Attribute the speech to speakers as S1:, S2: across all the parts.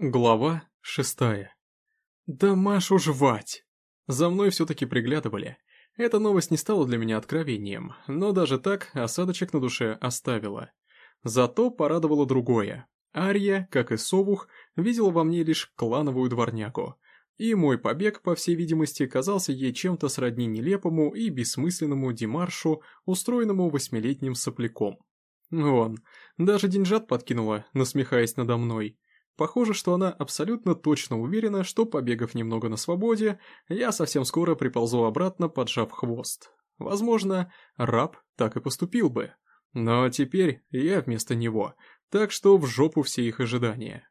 S1: Глава шестая. Да Машу жвать! За мной все-таки приглядывали. Эта новость не стала для меня откровением, но даже так осадочек на душе оставила. Зато порадовало другое. Ария, как и Совух, видела во мне лишь клановую дворнягу. И мой побег, по всей видимости, казался ей чем-то сродни нелепому и бессмысленному демаршу, устроенному восьмилетним сопляком. Вон, даже деньжат подкинула, насмехаясь надо мной. Похоже, что она абсолютно точно уверена, что, побегав немного на свободе, я совсем скоро приползу обратно, поджав хвост. Возможно, раб так и поступил бы. Но теперь я вместо него, так что в жопу все их ожидания.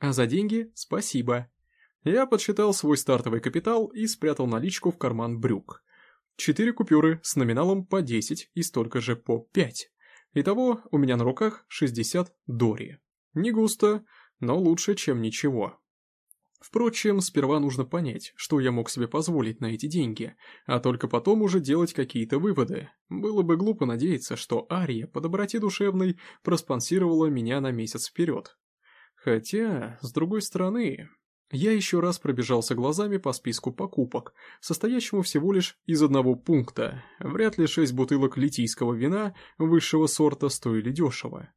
S1: А за деньги спасибо. Я подсчитал свой стартовый капитал и спрятал наличку в карман брюк. Четыре купюры с номиналом по 10 и столько же по 5. Итого у меня на руках 60 дори. Не густо, но лучше, чем ничего. Впрочем, сперва нужно понять, что я мог себе позволить на эти деньги, а только потом уже делать какие-то выводы. Было бы глупо надеяться, что Ария по доброте душевной проспонсировала меня на месяц вперед. Хотя, с другой стороны, я еще раз пробежался глазами по списку покупок, состоящему всего лишь из одного пункта. Вряд ли шесть бутылок литийского вина высшего сорта стоили дешево.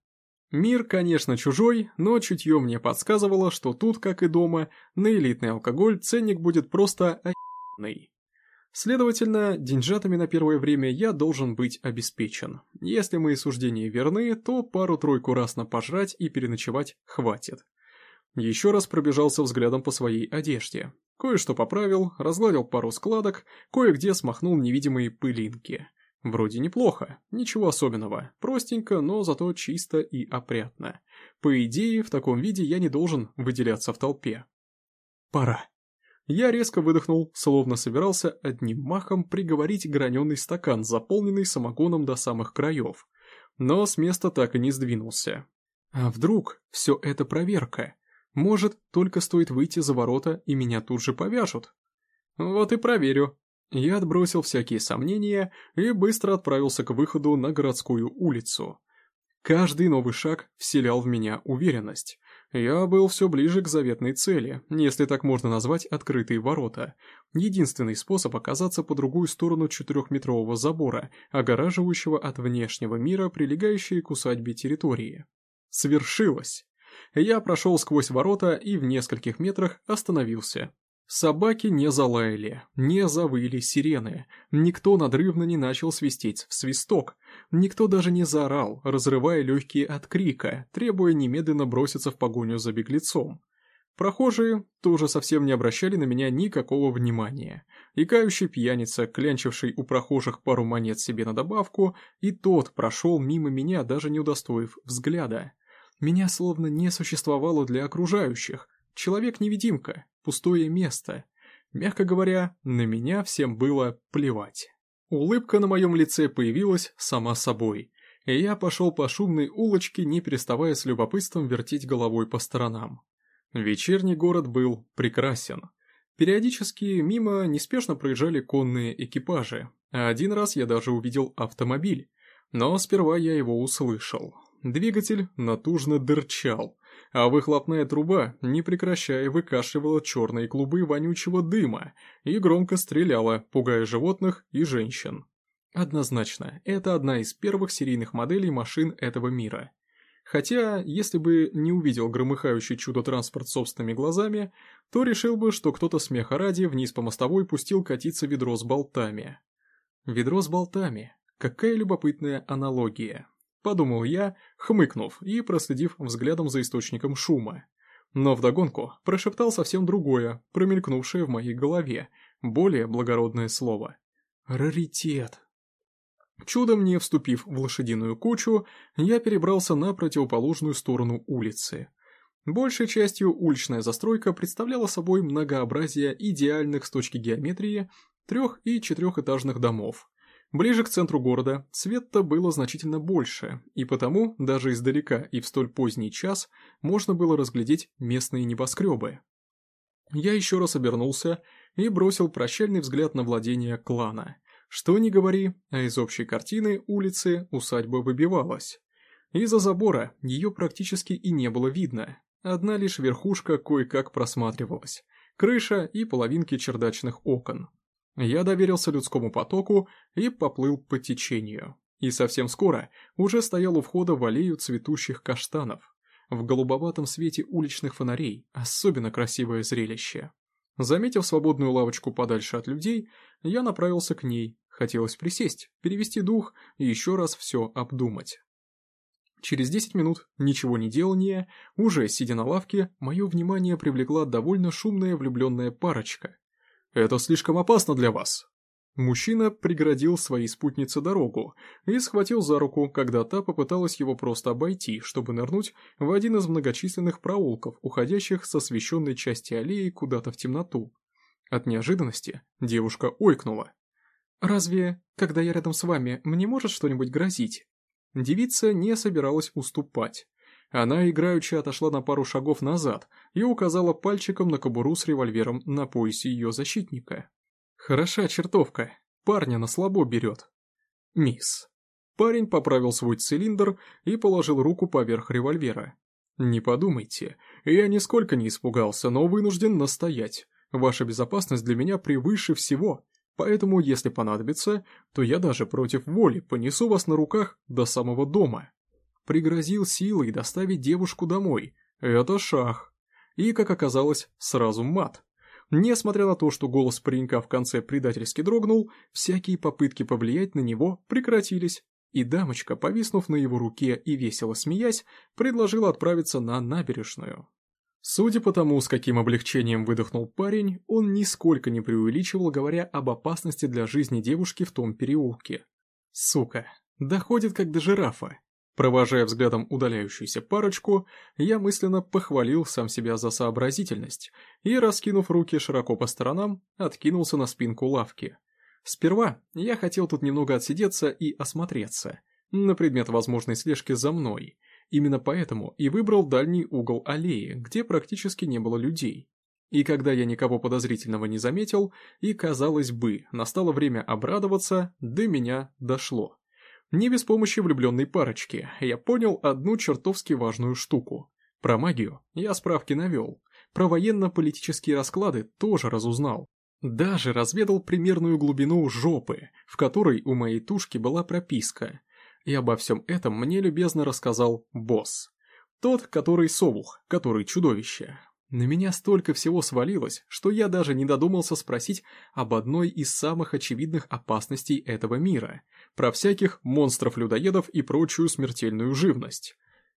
S1: Мир, конечно, чужой, но чутье мне подсказывало, что тут, как и дома, на элитный алкоголь ценник будет просто охеренный. Следовательно, деньжатами на первое время я должен быть обеспечен. Если мои суждения верны, то пару-тройку раз на пожрать и переночевать хватит. Еще раз пробежался взглядом по своей одежде. Кое-что поправил, разгладил пару складок, кое-где смахнул невидимые пылинки – Вроде неплохо, ничего особенного, простенько, но зато чисто и опрятно. По идее, в таком виде я не должен выделяться в толпе. Пора. Я резко выдохнул, словно собирался одним махом приговорить граненый стакан, заполненный самогоном до самых краев. Но с места так и не сдвинулся. А вдруг все это проверка? Может, только стоит выйти за ворота, и меня тут же повяжут? Вот и проверю, я отбросил всякие сомнения и быстро отправился к выходу на городскую улицу. Каждый новый шаг вселял в меня уверенность. Я был все ближе к заветной цели, если так можно назвать открытые ворота. Единственный способ оказаться по другую сторону четырехметрового забора, огораживающего от внешнего мира прилегающие к усадьбе территории. Свершилось! Я прошел сквозь ворота и в нескольких метрах остановился. Собаки не залаяли, не завыли сирены, никто надрывно не начал свистеть в свисток, никто даже не заорал, разрывая легкие от крика, требуя немедленно броситься в погоню за беглецом. Прохожие тоже совсем не обращали на меня никакого внимания. И кающий пьяница, клянчивший у прохожих пару монет себе на добавку, и тот прошел мимо меня, даже не удостоив взгляда. Меня словно не существовало для окружающих, Человек-невидимка, пустое место. Мягко говоря, на меня всем было плевать. Улыбка на моем лице появилась сама собой, и я пошел по шумной улочке, не переставая с любопытством вертеть головой по сторонам. Вечерний город был прекрасен. Периодически мимо неспешно проезжали конные экипажи, а один раз я даже увидел автомобиль. Но сперва я его услышал. Двигатель натужно дырчал, а выхлопная труба, не прекращая, выкашивала черные клубы вонючего дыма и громко стреляла, пугая животных и женщин. Однозначно, это одна из первых серийных моделей машин этого мира. Хотя, если бы не увидел громыхающий чудо-транспорт собственными глазами, то решил бы, что кто-то смеха ради вниз по мостовой пустил катиться ведро с болтами. Ведро с болтами. Какая любопытная аналогия. Подумал я, хмыкнув и проследив взглядом за источником шума. Но вдогонку прошептал совсем другое, промелькнувшее в моей голове, более благородное слово. «Раритет». Чудом не вступив в лошадиную кучу, я перебрался на противоположную сторону улицы. Большей частью уличная застройка представляла собой многообразие идеальных с точки геометрии трех- и четырехэтажных домов, Ближе к центру города света было значительно больше, и потому даже издалека и в столь поздний час можно было разглядеть местные небоскребы. Я еще раз обернулся и бросил прощальный взгляд на владение клана. Что ни говори, а из общей картины улицы усадьба выбивалась. Из-за забора ее практически и не было видно. Одна лишь верхушка кое-как просматривалась, крыша и половинки чердачных окон. Я доверился людскому потоку и поплыл по течению. И совсем скоро уже стоял у входа в аллею цветущих каштанов. В голубоватом свете уличных фонарей особенно красивое зрелище. Заметив свободную лавочку подальше от людей, я направился к ней. Хотелось присесть, перевести дух и еще раз все обдумать. Через 10 минут ничего не делания, уже сидя на лавке, мое внимание привлекла довольно шумная влюбленная парочка. «Это слишком опасно для вас», Мужчина преградил своей спутнице дорогу и схватил за руку, когда та попыталась его просто обойти, чтобы нырнуть в один из многочисленных проулков, уходящих с освещенной части аллеи куда-то в темноту. От неожиданности девушка ойкнула. «Разве, когда я рядом с вами, мне может что-нибудь грозить?» Девица не собиралась уступать. Она играючи отошла на пару шагов назад и указала пальчиком на кобуру с револьвером на поясе ее защитника. Хороша чертовка, парня на слабо берет. Мисс. Парень поправил свой цилиндр и положил руку поверх револьвера. Не подумайте, я нисколько не испугался, но вынужден настоять. Ваша безопасность для меня превыше всего, поэтому, если понадобится, то я даже против воли понесу вас на руках до самого дома. Пригрозил силой доставить девушку домой. Это шах. И, как оказалось, сразу мат. Несмотря на то, что голос паренька в конце предательски дрогнул, всякие попытки повлиять на него прекратились, и дамочка, повиснув на его руке и весело смеясь, предложила отправиться на набережную. Судя по тому, с каким облегчением выдохнул парень, он нисколько не преувеличивал, говоря об опасности для жизни девушки в том переулке. Сука, доходит как до жирафа. Провожая взглядом удаляющуюся парочку, я мысленно похвалил сам себя за сообразительность и, раскинув руки широко по сторонам, откинулся на спинку лавки. Сперва я хотел тут немного отсидеться и осмотреться, на предмет возможной слежки за мной. Именно поэтому и выбрал дальний угол аллеи, где практически не было людей. И когда я никого подозрительного не заметил, и, казалось бы, настало время обрадоваться, до меня дошло. Не без помощи влюбленной парочки я понял одну чертовски важную штуку. Про магию я справки навел, про военно-политические расклады тоже разузнал. Даже разведал примерную глубину жопы, в которой у моей тушки была прописка. И обо всем этом мне любезно рассказал босс. Тот, который совух, который чудовище. На меня столько всего свалилось, что я даже не додумался спросить об одной из самых очевидных опасностей этого мира, про всяких монстров-людоедов и прочую смертельную живность.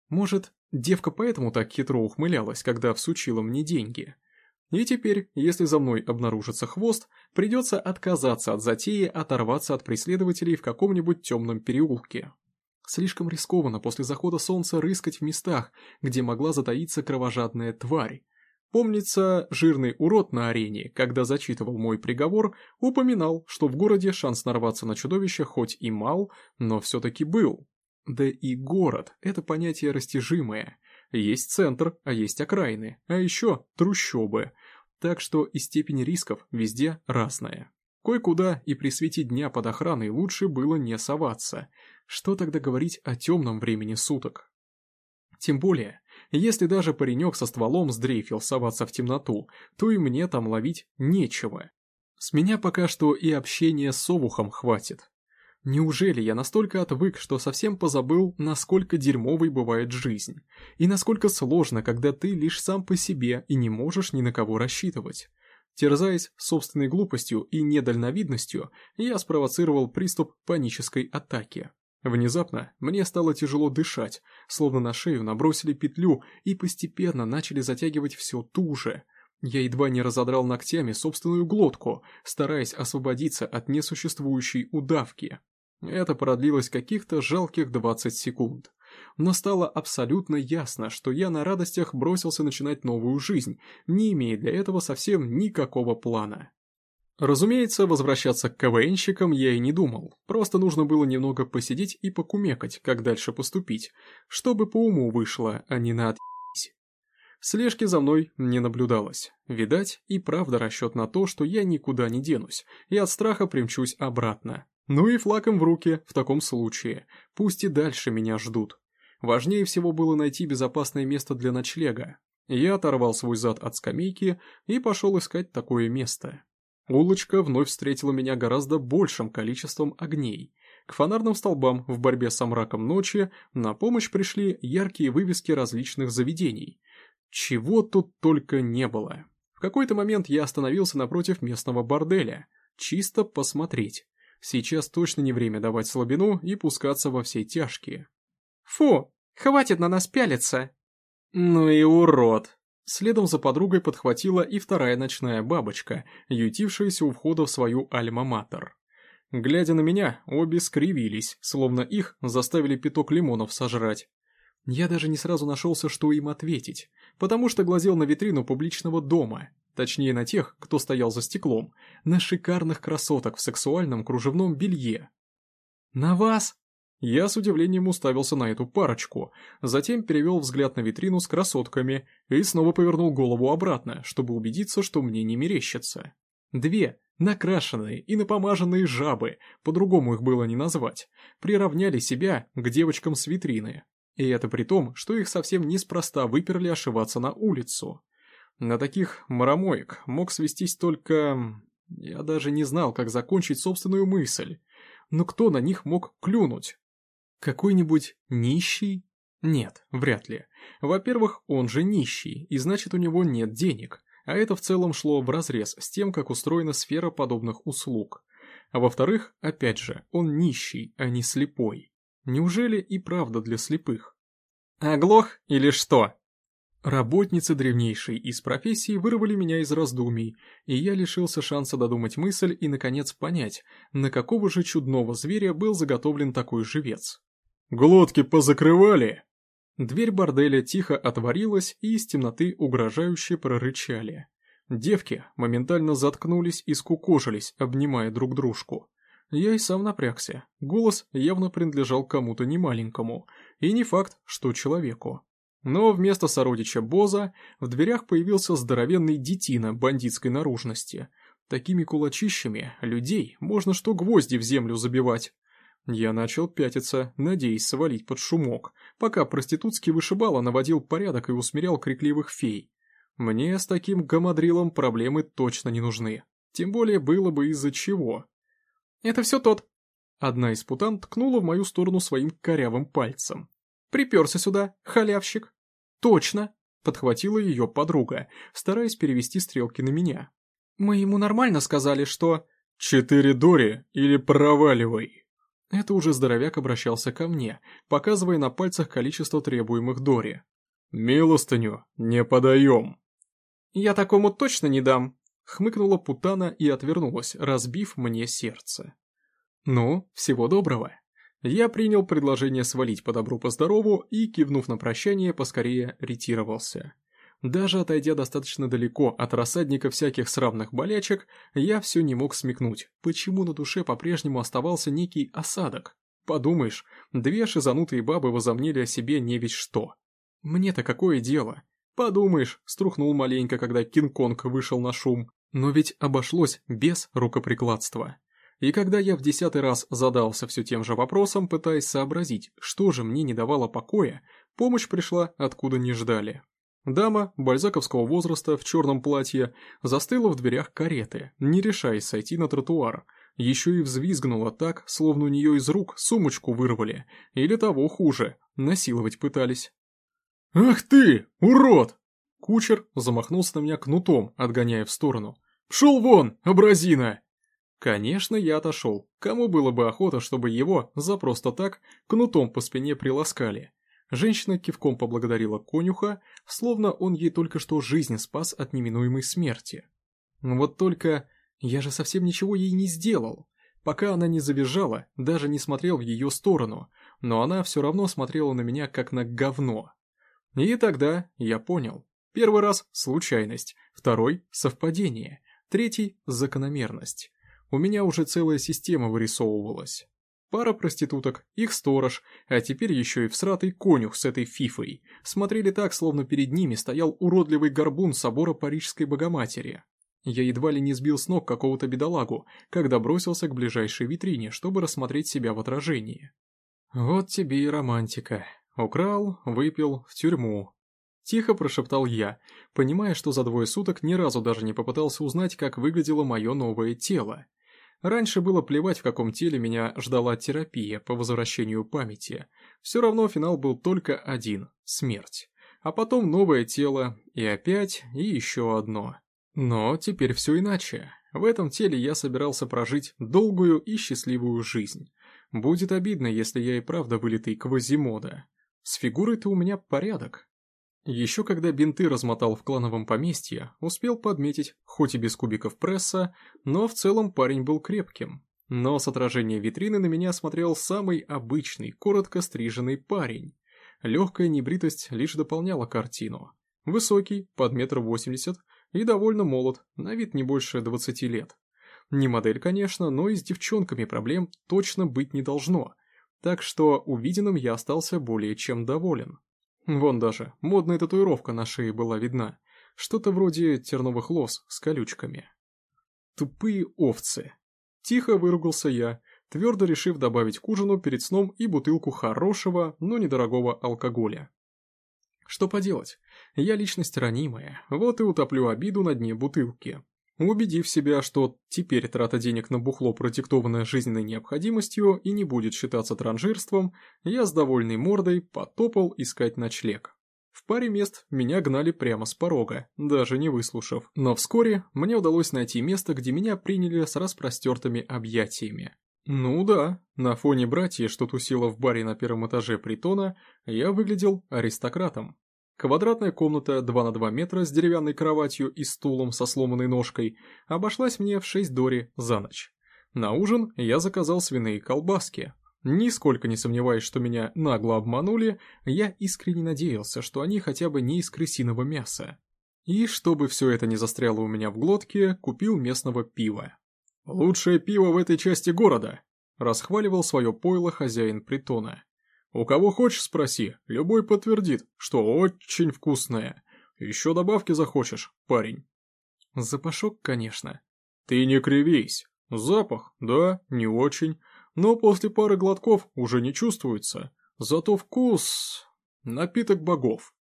S1: Может, девка поэтому так хитро ухмылялась, когда всучила мне деньги. И теперь, если за мной обнаружится хвост, придется отказаться от затеи оторваться от преследователей в каком-нибудь темном переулке. Слишком рискованно после захода солнца рыскать в местах, где могла затаиться кровожадная тварь, Помнится, жирный урод на арене, когда зачитывал мой приговор, упоминал, что в городе шанс нарваться на чудовище хоть и мал, но все-таки был. Да и город – это понятие растяжимое. Есть центр, а есть окраины, а еще трущобы. Так что и степень рисков везде разная. Кое-куда и при свете дня под охраной лучше было не соваться. Что тогда говорить о темном времени суток? Тем более, если даже паренек со стволом сдрейфил соваться в темноту, то и мне там ловить нечего. С меня пока что и общения с совухом хватит. Неужели я настолько отвык, что совсем позабыл, насколько дерьмовой бывает жизнь, и насколько сложно, когда ты лишь сам по себе и не можешь ни на кого рассчитывать? Терзаясь собственной глупостью и недальновидностью, я спровоцировал приступ панической атаки. Внезапно мне стало тяжело дышать, словно на шею набросили петлю и постепенно начали затягивать все туже. Я едва не разодрал ногтями собственную глотку, стараясь освободиться от несуществующей удавки. Это продлилось каких-то жалких 20 секунд. Но стало абсолютно ясно, что я на радостях бросился начинать новую жизнь, не имея для этого совсем никакого плана. Разумеется, возвращаться к КВНщикам я и не думал, просто нужно было немного посидеть и покумекать, как дальше поступить, чтобы по уму вышло, а не на отъебись. Слежки за мной не наблюдалось. Видать, и правда расчет на то, что я никуда не денусь, и от страха примчусь обратно. Ну и флаком в руки в таком случае, пусть и дальше меня ждут. Важнее всего было найти безопасное место для ночлега. Я оторвал свой зад от скамейки и пошел искать такое место. Улочка вновь встретила меня гораздо большим количеством огней. К фонарным столбам в борьбе с мраком ночи на помощь пришли яркие вывески различных заведений. Чего тут только не было. В какой-то момент я остановился напротив местного борделя, чисто посмотреть. Сейчас точно не время давать слабину и пускаться во все тяжкие.
S2: «Фу, хватит на нас пялиться!»
S1: «Ну и урод!» Следом за подругой подхватила и вторая ночная бабочка, ютившаяся у входа в свою альма-матер. Глядя на меня, обе скривились, словно их заставили пяток лимонов сожрать. Я даже не сразу нашелся, что им ответить, потому что глазел на витрину публичного дома, точнее на тех, кто стоял за стеклом, на шикарных красоток в сексуальном кружевном белье. «На вас?» Я с удивлением уставился на эту парочку, затем перевел взгляд на витрину с красотками и снова повернул голову обратно, чтобы убедиться, что мне не мерещится. Две, накрашенные и напомаженные жабы, по-другому их было не назвать, приравняли себя к девочкам с витрины. И это при том, что их совсем неспроста выперли ошиваться на улицу. На таких маромоек мог свестись только... Я даже не знал, как закончить собственную мысль. Но кто на них мог клюнуть? Какой-нибудь нищий? Нет, вряд ли. Во-первых, он же нищий, и значит у него нет денег, а это в целом шло вразрез с тем, как устроена сфера подобных услуг. А во-вторых, опять же, он нищий, а не слепой. Неужели и правда для слепых?
S2: Оглох или что?
S1: Работницы древнейшей из профессии вырвали меня из раздумий, и я лишился шанса додумать мысль и, наконец, понять, на какого же чудного зверя был заготовлен такой живец. «Глотки позакрывали!» Дверь борделя тихо отворилась, и из темноты угрожающе прорычали. Девки моментально заткнулись и скукожились, обнимая друг дружку. Я и сам напрягся. Голос явно принадлежал кому-то немаленькому, и не факт, что человеку. Но вместо сородича Боза в дверях появился здоровенный детина бандитской наружности. Такими кулачищами людей можно что гвозди в землю забивать. Я начал пятиться, надеясь свалить под шумок, пока проститутский вышибало наводил порядок и усмирял крикливых фей. Мне с таким гамадрилом проблемы точно не нужны. Тем более было бы из-за чего.
S2: «Это все тот».
S1: Одна из путан ткнула в мою сторону своим корявым пальцем.
S2: Приперся сюда, халявщик.
S1: Точно, подхватила ее подруга, стараясь перевести стрелки на меня.
S2: Мы ему нормально сказали, что...
S1: Четыре дори или проваливай. Это уже здоровяк обращался ко мне, показывая на пальцах количество требуемых дори. «Милостыню не подаем».
S2: «Я такому точно не дам», — хмыкнула Путана и отвернулась, разбив мне сердце.
S1: «Ну, всего доброго». Я принял предложение свалить по добру по здорову и, кивнув на прощание, поскорее ретировался. Даже отойдя достаточно далеко от рассадника всяких сравных болячек, я все не мог смекнуть, почему на душе по-прежнему оставался некий осадок. Подумаешь, две шизанутые бабы возомнили о себе не ведь что. Мне-то какое дело? Подумаешь, струхнул маленько, когда Кинг-Конг вышел на шум. Но ведь обошлось без рукоприкладства. И когда я в десятый раз задался все тем же вопросом, пытаясь сообразить, что же мне не давало покоя, помощь пришла откуда не ждали. Дама бальзаковского возраста в черном платье застыла в дверях кареты, не решаясь сойти на тротуар. Еще и взвизгнула так, словно у нее из рук сумочку вырвали, или того хуже, насиловать пытались. «Ах ты, урод!» Кучер замахнулся на меня кнутом, отгоняя в сторону. «Пшел вон, абразина!» Конечно, я отошел. Кому было бы охота, чтобы его, за просто так, кнутом по спине приласкали. Женщина кивком поблагодарила конюха, словно он ей только что жизнь спас от неминуемой смерти. Вот только я же совсем ничего ей не сделал. Пока она не завизжала, даже не смотрел в ее сторону, но она все равно смотрела на меня как на говно. И тогда я понял. Первый раз – случайность, второй – совпадение, третий – закономерность. У меня уже целая система вырисовывалась. Пара проституток, их сторож, а теперь еще и всратый конюх с этой фифой, смотрели так, словно перед ними стоял уродливый горбун собора Парижской Богоматери. Я едва ли не сбил с ног какого-то бедолагу, когда бросился к ближайшей витрине, чтобы рассмотреть себя в отражении. Вот тебе и романтика. Украл, выпил, в тюрьму. Тихо прошептал я, понимая, что за двое суток ни разу даже не попытался узнать, как выглядело мое новое тело. Раньше было плевать, в каком теле меня ждала терапия по возвращению памяти. Все равно финал был только один – смерть. А потом новое тело, и опять, и еще одно. Но теперь все иначе. В этом теле я собирался прожить долгую и счастливую жизнь. Будет обидно, если я и правда вылитый Квазимода. С фигурой-то у меня порядок. Еще когда бинты размотал в клановом поместье, успел подметить, хоть и без кубиков пресса, но в целом парень был крепким. Но с отражения витрины на меня смотрел самый обычный, коротко стриженный парень. Легкая небритость лишь дополняла картину. Высокий, под метр восемьдесят, и довольно молод, на вид не больше двадцати лет. Не модель, конечно, но и с девчонками проблем точно быть не должно, так что увиденным я остался более чем доволен. Вон даже, модная татуировка на шее была видна, что-то вроде терновых лос с колючками. Тупые овцы. Тихо выругался я, твердо решив добавить к ужину перед сном и бутылку хорошего, но недорогого алкоголя. Что поделать, я личность ранимая, вот и утоплю обиду на дне бутылки. Убедив себя, что теперь трата денег на бухло продиктована жизненной необходимостью и не будет считаться транжирством, я с довольной мордой потопал искать ночлег. В паре мест меня гнали прямо с порога, даже не выслушав. Но вскоре мне удалось найти место, где меня приняли с распростертыми объятиями. Ну да, на фоне братья, что тусило в баре на первом этаже притона, я выглядел аристократом. Квадратная комната 2 на 2 метра с деревянной кроватью и стулом со сломанной ножкой обошлась мне в 6 дори за ночь. На ужин я заказал свиные колбаски. Нисколько не сомневаясь, что меня нагло обманули, я искренне надеялся, что они хотя бы не из крысиного мяса. И чтобы все это не застряло у меня в глотке, купил местного пива. «Лучшее пиво в этой части города!» – расхваливал свое пойло хозяин притона. У кого хочешь спроси, любой подтвердит, что очень вкусное. Еще добавки захочешь, парень. Запашок, конечно. Ты не кривись. Запах, да, не очень, но после пары глотков уже не чувствуется. Зато вкус... Напиток богов.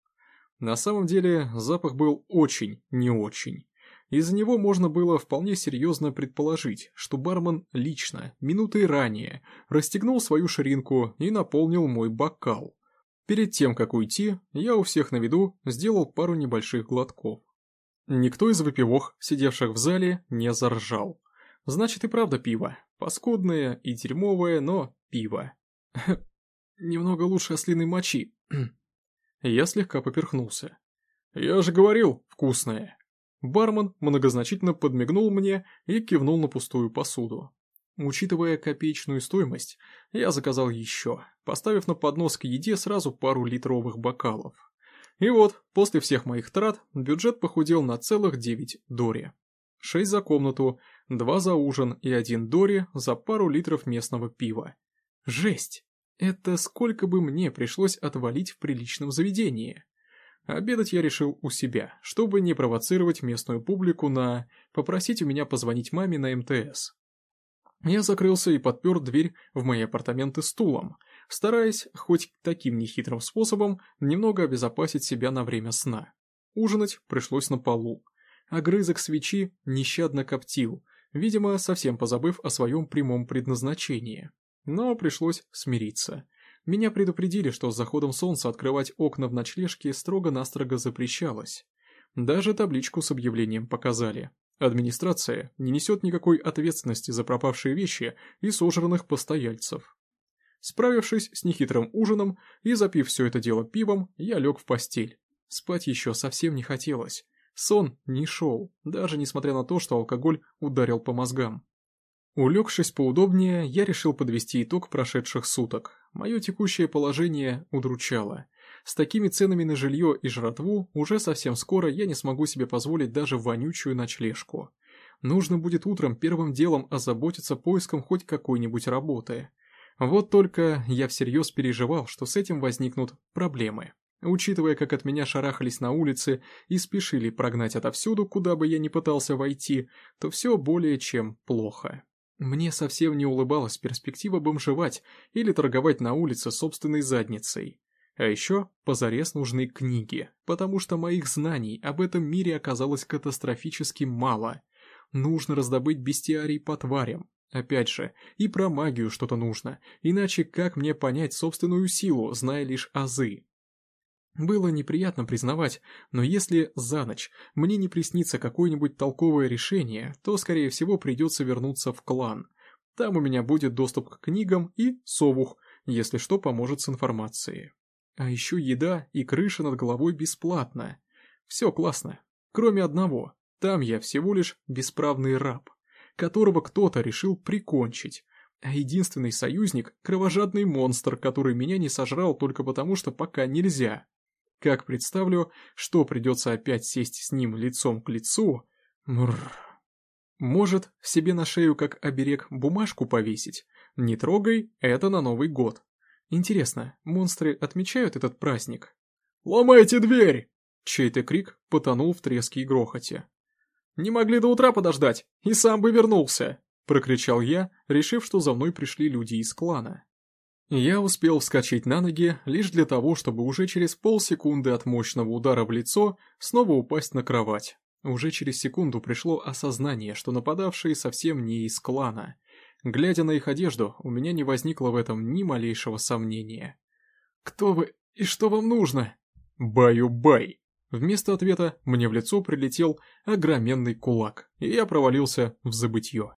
S1: На самом деле запах был очень не очень. Из него можно было вполне серьезно предположить, что бармен лично, минутой ранее, расстегнул свою ширинку и наполнил мой бокал. Перед тем, как уйти, я у всех на виду сделал пару небольших глотков. Никто из выпивох, сидевших в зале, не заржал. Значит и правда пиво. Паскудное и дерьмовое, но пиво. Немного лучше ослиной мочи. Я слегка поперхнулся. «Я же говорил, вкусное!» Бармен многозначительно подмигнул мне и кивнул на пустую посуду. Учитывая копеечную стоимость, я заказал еще, поставив на поднос к еде сразу пару литровых бокалов. И вот, после всех моих трат, бюджет похудел на целых 9 дори. 6 за комнату, 2 за ужин и 1 дори за пару литров местного пива. Жесть! Это сколько бы мне пришлось отвалить в приличном заведении. Обедать я решил у себя, чтобы не провоцировать местную публику на «попросить у меня позвонить маме на МТС». Я закрылся и подпер дверь в мои апартаменты стулом, стараясь хоть таким нехитрым способом немного обезопасить себя на время сна. Ужинать пришлось на полу. Огрызок свечи нещадно коптил, видимо, совсем позабыв о своем прямом предназначении. Но пришлось смириться. Меня предупредили, что с заходом солнца открывать окна в ночлежке строго-настрого запрещалось. Даже табличку с объявлением показали. Администрация не несет никакой ответственности за пропавшие вещи и сожранных постояльцев. Справившись с нехитрым ужином и запив все это дело пивом, я лег в постель. Спать еще совсем не хотелось. Сон не шел, даже несмотря на то, что алкоголь ударил по мозгам. Улегшись поудобнее, я решил подвести итог прошедших суток. Мое текущее положение удручало. С такими ценами на жилье и жратву уже совсем скоро я не смогу себе позволить даже вонючую ночлежку. Нужно будет утром первым делом озаботиться поиском хоть какой-нибудь работы. Вот только я всерьез переживал, что с этим возникнут проблемы. Учитывая, как от меня шарахались на улице и спешили прогнать отовсюду, куда бы я ни пытался войти, то все более чем плохо. Мне совсем не улыбалась перспектива бомжевать или торговать на улице собственной задницей. А еще позарез нужны книги, потому что моих знаний об этом мире оказалось катастрофически мало. Нужно раздобыть бестиарий по тварям. Опять же, и про магию что-то нужно, иначе как мне понять собственную силу, зная лишь азы? Было неприятно признавать, но если за ночь мне не приснится какое-нибудь толковое решение, то, скорее всего, придется вернуться в клан. Там у меня будет доступ к книгам и совух, если что поможет с информацией. А еще еда и крыша над головой бесплатно. Все классно. Кроме одного. Там я всего лишь бесправный раб, которого кто-то решил прикончить. А единственный союзник — кровожадный монстр, который меня не сожрал только потому, что пока нельзя. Как представлю, что придется опять сесть с ним лицом к лицу... Мрррр. Может, себе на шею как оберег бумажку повесить? Не трогай, это на Новый год. Интересно, монстры отмечают этот праздник? «Ломайте дверь!» Чей-то крик потонул в треске и грохоте. «Не могли до утра подождать, и сам бы вернулся!» Прокричал я, решив, что за мной пришли люди из клана. Я успел вскочить на ноги лишь для того, чтобы уже через полсекунды от мощного удара в лицо снова упасть на кровать. Уже через секунду пришло осознание, что нападавшие совсем не из клана. Глядя на их одежду, у меня не возникло в этом ни малейшего сомнения. «Кто вы и что вам нужно?» «Баю-бай!» Вместо ответа мне в лицо прилетел огроменный кулак, и я провалился в забытье.